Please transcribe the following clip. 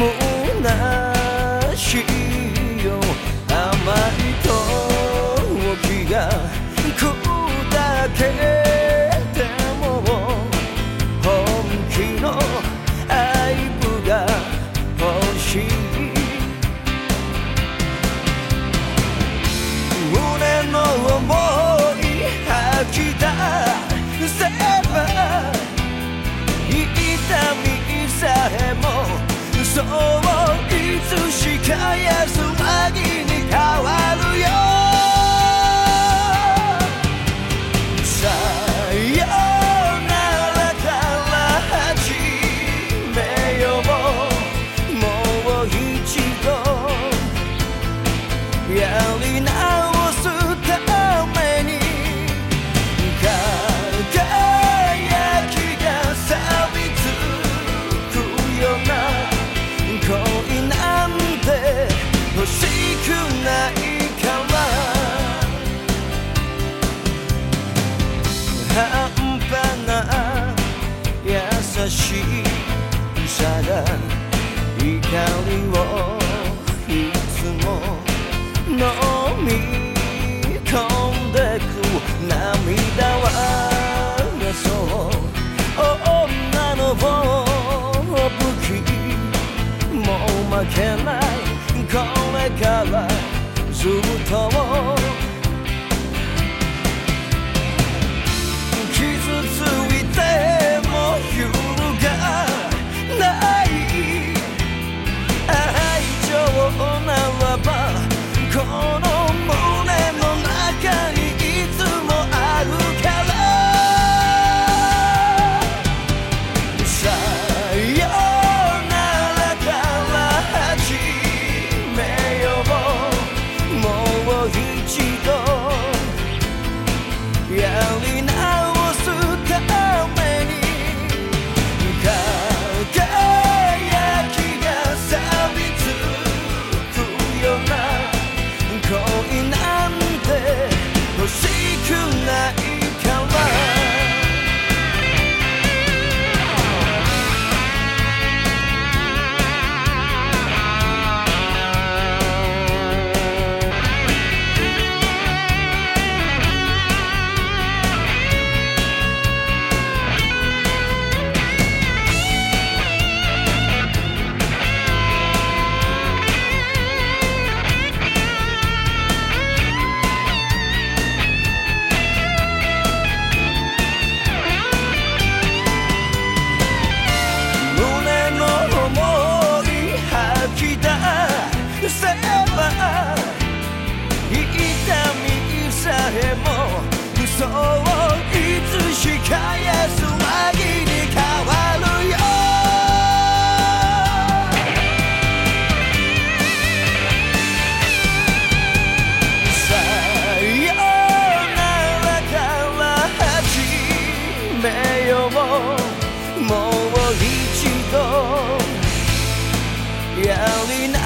じゃもうなしよ甘い時が砕けても本気の愛撫が欲しい。胸の想い吐き出せば。痛みさえもそういつしか安らぎに変わる欲しくないから半端な優しさが怒りをいつも飲み込んでく涙はそう。女の武器。もう負けない。からずっといつしか安らぎに変わるよ。さよならから始めよう。もう一度やり直